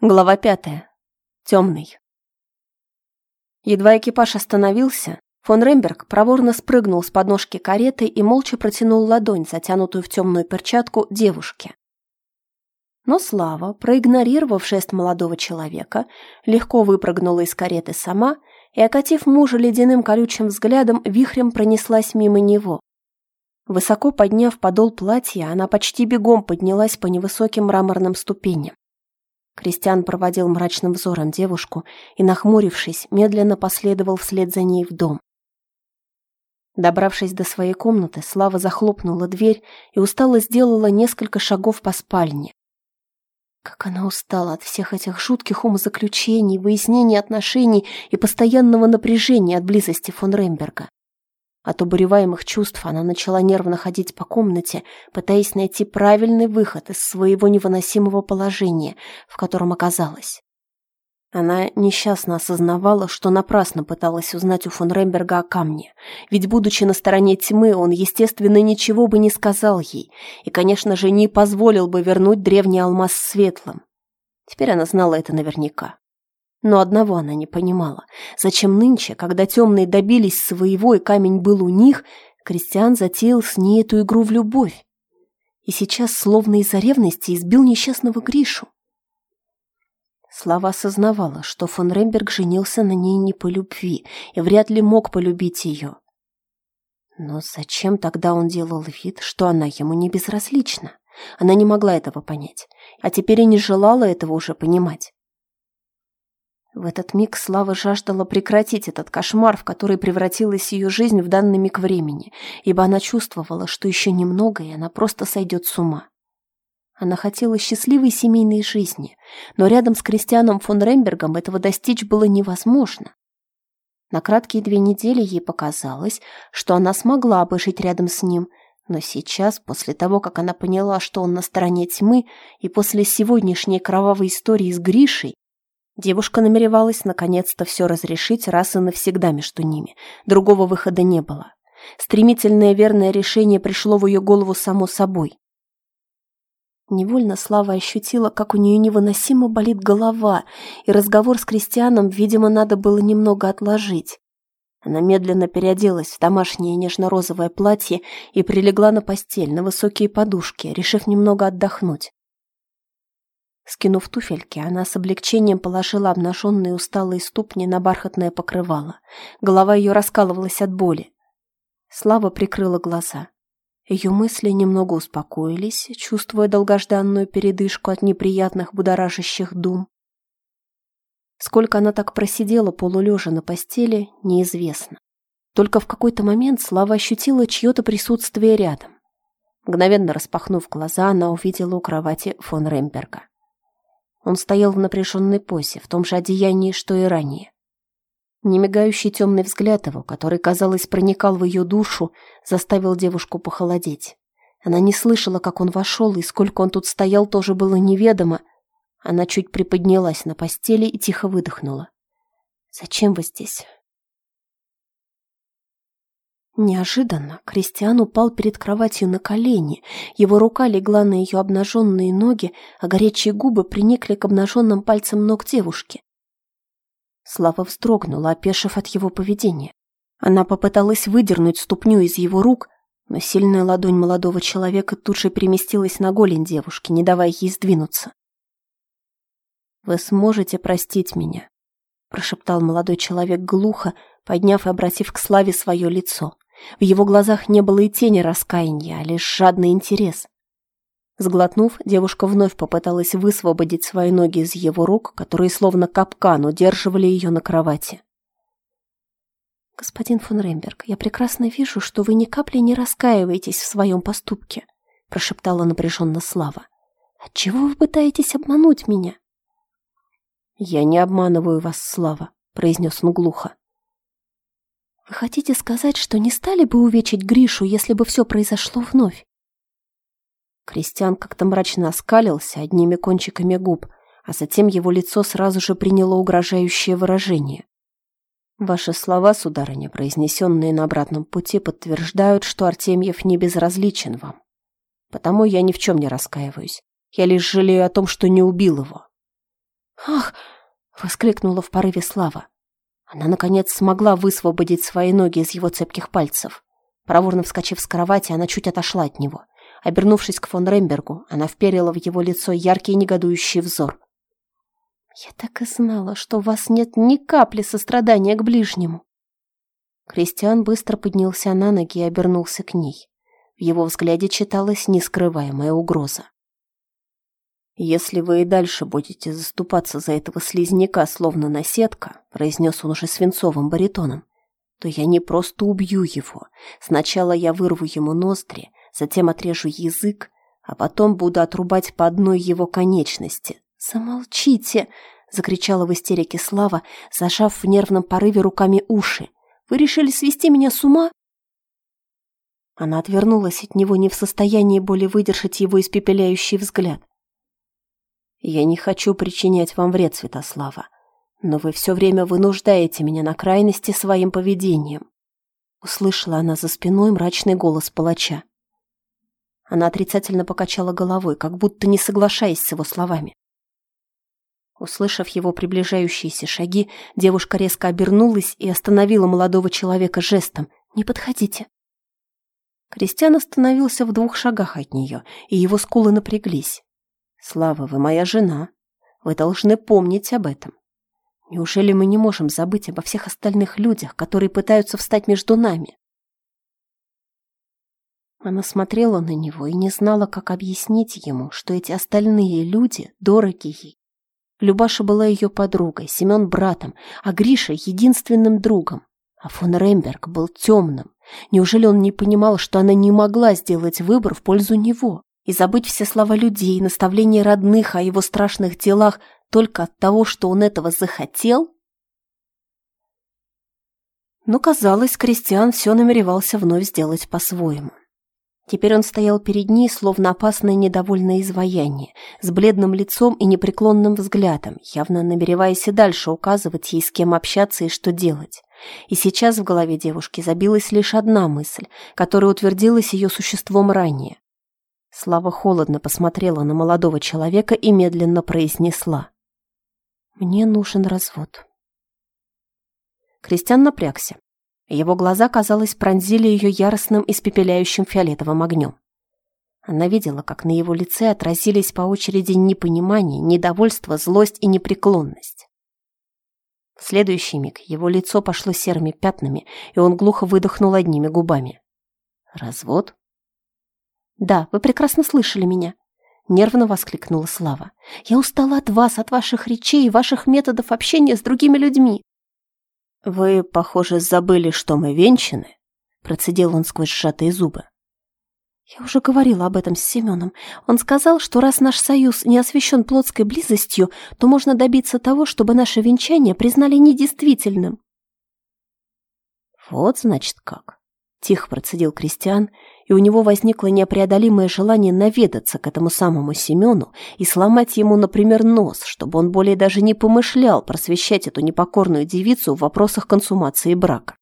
Глава пятая. Темный. Едва экипаж остановился, фон Ремберг проворно спрыгнул с подножки кареты и молча протянул ладонь, затянутую в темную перчатку, девушке. Но Слава, проигнорировав жест молодого человека, легко выпрыгнула из кареты сама и, окатив мужа ледяным колючим взглядом, вихрем пронеслась мимо него. Высоко подняв подол платья, она почти бегом поднялась по невысоким мраморным ступеням. Кристиан проводил мрачным взором девушку и, нахмурившись, медленно последовал вслед за ней в дом. Добравшись до своей комнаты, Слава захлопнула дверь и устало сделала несколько шагов по спальне. Как она устала от всех этих жутких умозаключений, выяснений отношений и постоянного напряжения от близости фон Ремберга. От убуреваемых чувств она начала нервно ходить по комнате, пытаясь найти правильный выход из своего невыносимого положения, в котором оказалась. Она несчастно осознавала, что напрасно пыталась узнать у фон Ремберга о камне, ведь, будучи на стороне тьмы, он, естественно, ничего бы не сказал ей и, конечно же, не позволил бы вернуть древний алмаз светлым. Теперь она знала это наверняка. Но одного она не понимала. Зачем нынче, когда темные добились своего и камень был у них, Кристиан затеял с ней эту игру в любовь? И сейчас, словно из-за ревности, избил несчастного Гришу. Слава осознавала, что фон Ремберг женился на ней не по любви и вряд ли мог полюбить ее. Но зачем тогда он делал вид, что она ему не безразлична? Она не могла этого понять, а теперь и не желала этого уже понимать. В этот миг Слава жаждала прекратить этот кошмар, в который превратилась ее жизнь в данный миг времени, ибо она чувствовала, что еще немного, и она просто сойдет с ума. Она хотела счастливой семейной жизни, но рядом с Кристианом фон Рембергом этого достичь было невозможно. На краткие две недели ей показалось, что она смогла бы жить рядом с ним, но сейчас, после того, как она поняла, что он на стороне тьмы, и после сегодняшней кровавой истории с Гришей, Девушка намеревалась наконец-то все разрешить раз и навсегда между ними. Другого выхода не было. Стремительное верное решение пришло в ее голову само собой. Невольно Слава ощутила, как у нее невыносимо болит голова, и разговор с Кристианом, видимо, надо было немного отложить. Она медленно переоделась в домашнее нежно-розовое платье и прилегла на постель, на высокие подушки, решив немного отдохнуть. Скинув туфельки, она с облегчением положила обнаженные усталые ступни на бархатное покрывало. Голова ее раскалывалась от боли. Слава прикрыла глаза. Ее мысли немного успокоились, чувствуя долгожданную передышку от неприятных будоражащих дум. Сколько она так просидела полулежа на постели, неизвестно. Только в какой-то момент Слава ощутила чье-то присутствие рядом. Мгновенно распахнув глаза, она увидела у кровати фон Ремберга. Он стоял в напряженной позе, в том же одеянии, что и ранее. Немигающий темный взгляд его, который, казалось, проникал в ее душу, заставил девушку похолодеть. Она не слышала, как он вошел, и сколько он тут стоял, тоже было неведомо. Она чуть приподнялась на постели и тихо выдохнула. «Зачем вы здесь?» Неожиданно Кристиан упал перед кроватью на колени, его рука легла на ее обнаженные ноги, а горячие губы приникли к обнаженным пальцам ног девушки. Слава вздрогнула, опешив от его поведения. Она попыталась выдернуть ступню из его рук, но сильная ладонь молодого человека тут же переместилась на голень девушки, не давая ей сдвинуться. «Вы сможете простить меня», — прошептал молодой человек глухо, подняв и обратив к Славе свое лицо. В его глазах не было и тени раскаяния, а лишь жадный интерес. Сглотнув, девушка вновь попыталась высвободить свои ноги из его рук, которые словно капкан удерживали ее на кровати. «Господин фон Ремберг, я прекрасно вижу, что вы ни капли не раскаиваетесь в своем поступке», прошептала напряженно Слава. «Отчего вы пытаетесь обмануть меня?» «Я не обманываю вас, Слава», произнес он глухо. Вы хотите сказать, что не стали бы увечить Гришу, если бы все произошло вновь? Кристиан как-то мрачно оскалился одними кончиками губ, а затем его лицо сразу же приняло угрожающее выражение. Ваши слова, сударыня, произнесенные на обратном пути, подтверждают, что Артемьев не безразличен вам. Потому я ни в чем не раскаиваюсь. Я лишь жалею о том, что не убил его. «Ах!» — воскликнула в порыве Слава. Она, наконец, смогла высвободить свои ноги из его цепких пальцев. Проворно вскочив с кровати, она чуть отошла от него. Обернувшись к фон Рембергу, она вперила в его лицо яркий негодующий взор. «Я так и знала, что у вас нет ни капли сострадания к ближнему». Кристиан быстро поднялся на ноги и обернулся к ней. В его взгляде читалась нескрываемая угроза. «Если вы и дальше будете заступаться за этого слизняка, словно наседка», произнес он уже свинцовым баритоном, то я не просто убью его. Сначала я вырву ему ноздри, затем отрежу язык, а потом буду отрубать по одной его конечности. «Замолчите!» — закричала в истерике Слава, зажав в нервном порыве руками уши. «Вы решили свести меня с ума?» Она отвернулась от него, не в состоянии более выдержать его испепеляющий взгляд. Я не хочу причинять вам вред, Святослава, но вы все время вынуждаете меня на крайности своим поведением. Услышала она за спиной мрачный голос палача. Она отрицательно покачала головой, как будто не соглашаясь с его словами. Услышав его приближающиеся шаги, девушка резко обернулась и остановила молодого человека жестом «Не подходите». Кристиан остановился в двух шагах от нее, и его скулы напряглись. Слава, вы моя жена. Вы должны помнить об этом. Неужели мы не можем забыть обо всех остальных людях, которые пытаются встать между нами? Она смотрела на него и не знала, как объяснить ему, что эти остальные люди дороги ей. Любаша была ее подругой, Семен братом, а Гриша единственным другом. А фон Ремберг был темным. Неужели он не понимал, что она не могла сделать выбор в пользу него? И забыть все слова людей, наставления родных о его страшных делах только от того, что он этого захотел? Но, казалось, Кристиан все намеревался вновь сделать по-своему. Теперь он стоял перед ней, словно опасное недовольное изваяние, с бледным лицом и непреклонным взглядом, явно намереваясь и дальше указывать ей, с кем общаться и что делать. И сейчас в голове девушки забилась лишь одна мысль, которая утвердилась ее существом ранее. Слава холодно посмотрела на молодого человека и медленно произнесла. «Мне нужен развод». Кристиан напрягся. Его глаза, казалось, пронзили ее яростным испепеляющим фиолетовым огнем. Она видела, как на его лице отразились по очереди непонимание, недовольство, злость и непреклонность. В следующий миг его лицо пошло серыми пятнами, и он глухо выдохнул одними губами. «Развод?» «Да, вы прекрасно слышали меня», — нервно воскликнула Слава. «Я устала от вас, от ваших речей и ваших методов общения с другими людьми». «Вы, похоже, забыли, что мы венчаны», — процедил он сквозь сжатые зубы. Я уже говорила об этом с Семеном. Он сказал, что раз наш союз не освящен плотской близостью, то можно добиться того, чтобы наше венчание признали недействительным. Вот, значит, как. Тихо процедил Кристиан, и у него возникло непреодолимое желание наведаться к этому самому Семену и сломать ему, например, нос, чтобы он более даже не помышлял просвещать эту непокорную девицу в вопросах консумации брака.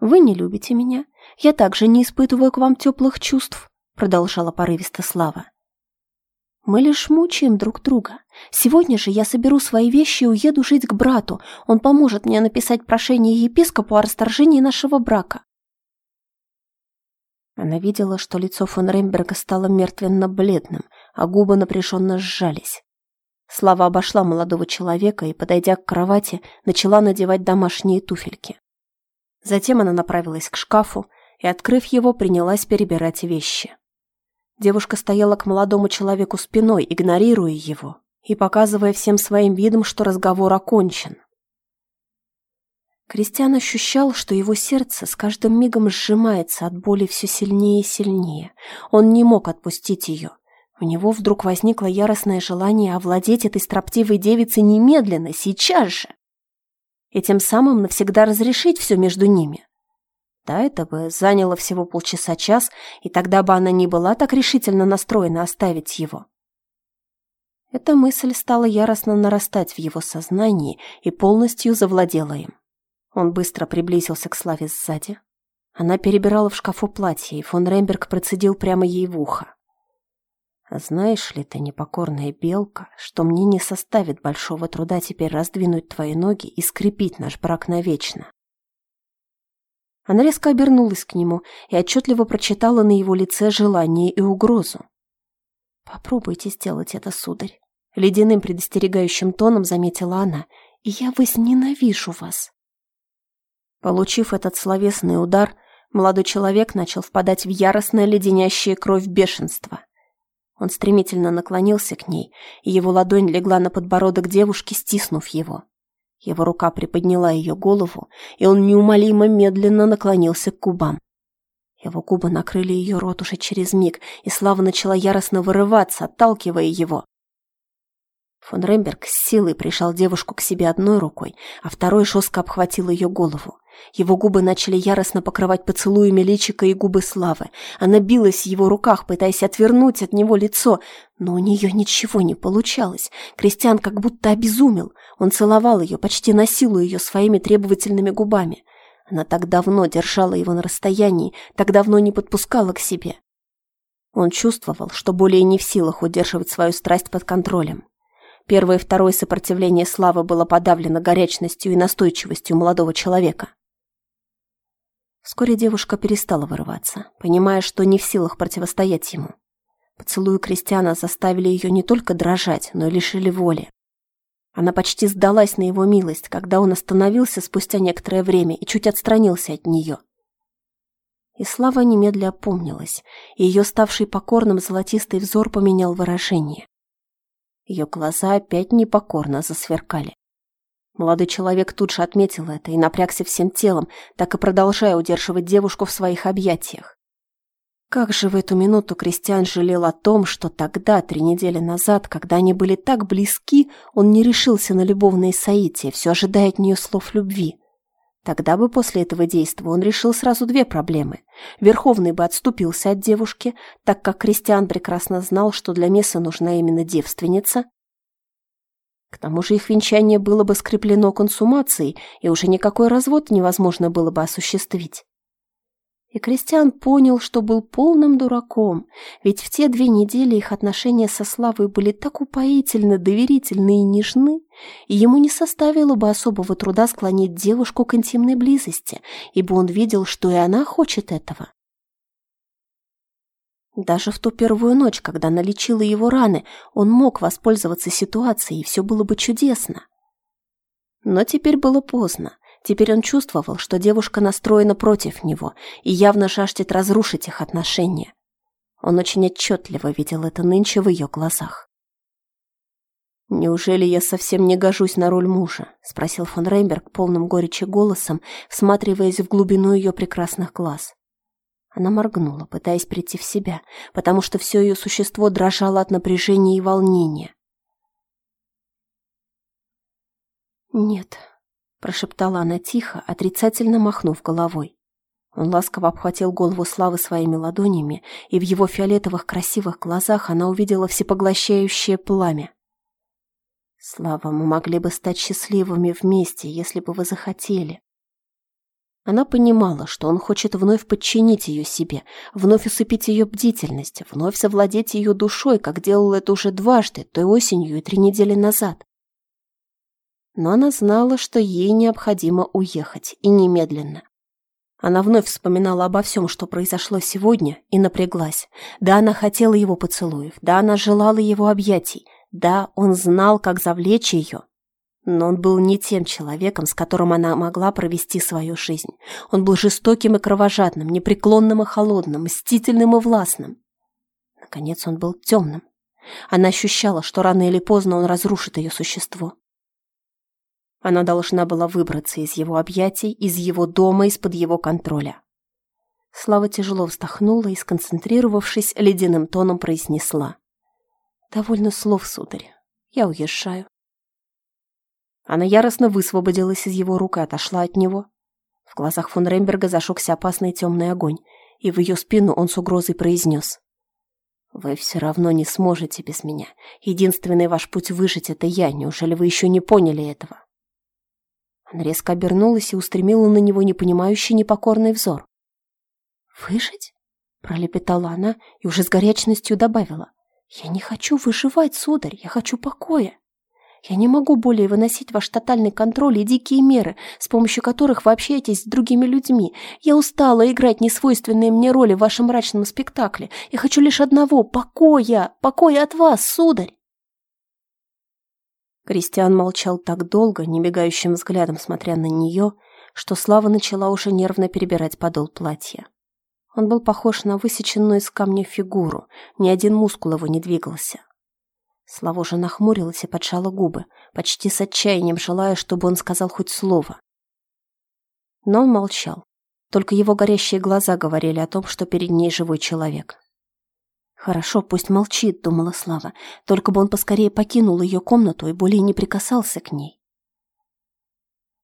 «Вы не любите меня. Я также не испытываю к вам теплых чувств», продолжала порывисто Слава. Мы лишь мучаем друг друга. Сегодня же я соберу свои вещи и уеду жить к брату. Он поможет мне написать прошение епископу о расторжении нашего брака. Она видела, что лицо фон Ремберга стало мертвенно-бледным, а губы напряженно сжались. Слава обошла молодого человека и, подойдя к кровати, начала надевать домашние туфельки. Затем она направилась к шкафу и, открыв его, принялась перебирать вещи. Девушка стояла к молодому человеку спиной, игнорируя его и показывая всем своим видом, что разговор окончен. Кристиан ощущал, что его сердце с каждым мигом сжимается от боли все сильнее и сильнее. Он не мог отпустить ее. У него вдруг возникло яростное желание овладеть этой строптивой девицей немедленно, сейчас же. И тем самым навсегда разрешить все между ними. Да, это бы заняло всего полчаса-час, и тогда бы она не была так решительно настроена оставить его. Эта мысль стала яростно нарастать в его сознании и полностью завладела им. Он быстро приблизился к Славе сзади. Она перебирала в шкафу платье, и фон Ремберг процедил прямо ей в ухо. А знаешь ли ты, непокорная белка, что мне не составит большого труда теперь раздвинуть твои ноги и скрепить наш брак навечно? Она резко обернулась к нему и отчетливо прочитала на его лице желание и угрозу. «Попробуйте сделать это, сударь», — ледяным предостерегающим тоном заметила она, «и я возненавижу вас». Получив этот словесный удар, молодой человек начал впадать в яростное леденящее кровь бешенство. Он стремительно наклонился к ней, и его ладонь легла на подбородок девушки, стиснув его. Его рука приподняла ее голову, и он неумолимо медленно наклонился к губам. Его губы накрыли ее рот уже через миг, и Слава начала яростно вырываться, отталкивая его. Фон Ремберг с силой прижал девушку к себе одной рукой, а второй жестко обхватил ее голову. Его губы начали яростно покрывать поцелуями личика и губы Славы. Она билась в его руках, пытаясь отвернуть от него лицо, но у нее ничего не получалось. Кристиан как будто обезумел. Он целовал ее, почти насилуя ее своими требовательными губами. Она так давно держала его на расстоянии, так давно не подпускала к себе. Он чувствовал, что более не в силах удерживать свою страсть под контролем. Первое и второе сопротивление Славы было подавлено горячностью и настойчивостью молодого человека. Вскоре девушка перестала вырываться, понимая, что не в силах противостоять ему. Поцелуи Кристиана заставили ее не только дрожать, но и лишили воли. Она почти сдалась на его милость, когда он остановился спустя некоторое время и чуть отстранился от нее. И Слава немедля опомнилась, и ее ставший покорным золотистый взор поменял выражение. Ее глаза опять непокорно засверкали. Молодой человек тут же отметил это и напрягся всем телом, так и продолжая удерживать девушку в своих объятиях. Как же в эту минуту Кристиан жалел о том, что тогда, три недели назад, когда они были так близки, он не решился на любовные соития, все ожидая от нее слов любви. Тогда бы после этого действия он решил сразу две проблемы. Верховный бы отступился от девушки, так как Кристиан прекрасно знал, что для Месса нужна именно девственница, к тому же их венчание было бы скреплено консумацией, и уже никакой развод невозможно было бы осуществить. И Кристиан понял, что был полным дураком, ведь в те две недели их отношения со Славой были так упоительно, доверительны и нежны, и ему не составило бы особого труда склонить девушку к интимной близости, ибо он видел, что и она хочет этого. Даже в ту первую ночь, когда налечила его раны, он мог воспользоваться ситуацией, и все было бы чудесно. Но теперь было поздно. Теперь он чувствовал, что девушка настроена против него и явно жаждет разрушить их отношения. Он очень отчетливо видел это нынче в ее глазах. «Неужели я совсем не гожусь на роль мужа?» — спросил фон Рейнберг полным горечи голосом, всматриваясь в глубину ее прекрасных глаз. Она моргнула, пытаясь прийти в себя, потому что все ее существо дрожало от напряжения и волнения. «Нет», — прошептала она тихо, отрицательно махнув головой. Он ласково обхватил голову Славы своими ладонями, и в его фиолетовых красивых глазах она увидела всепоглощающее пламя. «Слава, мы могли бы стать счастливыми вместе, если бы вы захотели. Она понимала, что он хочет вновь подчинить ее себе, вновь усыпить ее бдительность, вновь совладеть ее душой, как делал это уже дважды, той осенью и три недели назад. Но она знала, что ей необходимо уехать, и немедленно. Она вновь вспоминала обо всем, что произошло сегодня, и напряглась. Да, она хотела его поцелуев, да, она желала его объятий, да, он знал, как завлечь ее, но он был не тем человеком, с которым она могла провести свою жизнь. Он был жестоким и кровожадным, непреклонным и холодным, мстительным и властным. Наконец он был темным. Она ощущала, что рано или поздно он разрушит ее существо. Она должна была выбраться из его объятий, из его дома, из-под его контроля. Слава тяжело вздохнула и, сконцентрировавшись, ледяным тоном произнесла. «Довольно слов, сударь. Я уезжаю. Она яростно высвободилась из его рук и отошла от него. В глазах фон Ремберга зажегся опасный темный огонь, и в ее спину он с угрозой произнес. «Вы все равно не сможете без меня. Единственный ваш путь выжить — это я. Неужели вы еще не поняли этого?» Она резко обернулась и устремила на него непонимающий непокорный взор. «Выжить?» — пролепетала она и уже с горячностью добавила. «Я не хочу выживать, сударь, я хочу покоя. Я не могу более выносить ваш тотальный контроль и дикие меры, с помощью которых вы общаетесь с другими людьми. Я устала играть несвойственные мне роли в вашем мрачном спектакле. Я хочу лишь одного — покоя, покоя от вас, сударь!» Кристиан молчал так долго, немигающим взглядом смотря на нее, что Слава начала уже нервно перебирать подол платья. Он был похож на высеченную из камня фигуру, ни один мускул его не двигался. Слава же нахмурилась и поджала губы, почти с отчаянием желая, чтобы он сказал хоть слово. Но он молчал. Только его горящие глаза говорили о том, что перед ней живой человек. «Хорошо, пусть молчит», — думала Слава, «только бы он поскорее покинул ее комнату и более не прикасался к ней».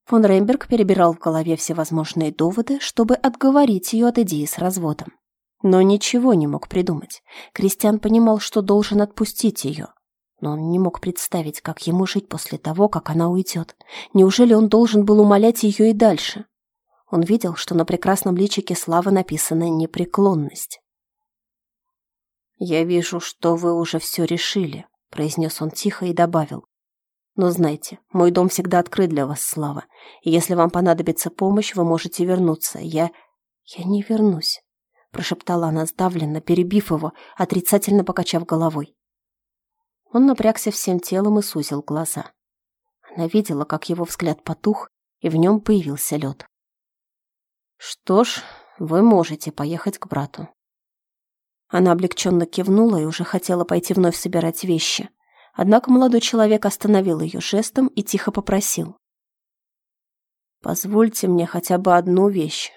Фон Ремберг перебирал в голове всевозможные доводы, чтобы отговорить ее от идеи с разводом. Но ничего не мог придумать. Кристиан понимал, что должен отпустить ее. Но он не мог представить, как ему жить после того, как она уйдет. Неужели он должен был умолять ее и дальше? Он видел, что на прекрасном личике Славы написана непреклонность. «Я вижу, что вы уже все решили», — произнес он тихо и добавил. «Но знайте, мой дом всегда открыт для вас, Слава, и если вам понадобится помощь, вы можете вернуться. Я... я не вернусь», — прошептала она сдавленно, перебив его, отрицательно покачав головой. Он напрягся всем телом и сузил глаза. Она видела, как его взгляд потух, и в нем появился лед. «Что ж, вы можете поехать к брату», она облегченно кивнула и уже хотела пойти вновь собирать вещи. Однако молодой человек остановил ее жестом и тихо попросил. «Позвольте мне хотя бы одну вещь».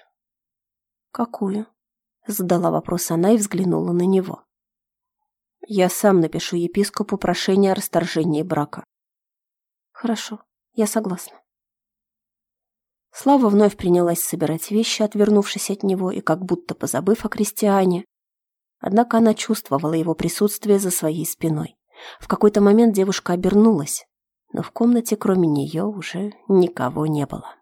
«Какую?» — задала вопрос она и взглянула на него. «Я сам напишу епископу прошение о расторжении брака». «Хорошо, я согласна». Слава вновь принялась собирать вещи, отвернувшись от него и как будто позабыв о крестьяне, Однако она чувствовала его присутствие за своей спиной. В какой-то момент девушка обернулась, но в комнате кроме нее уже никого не было.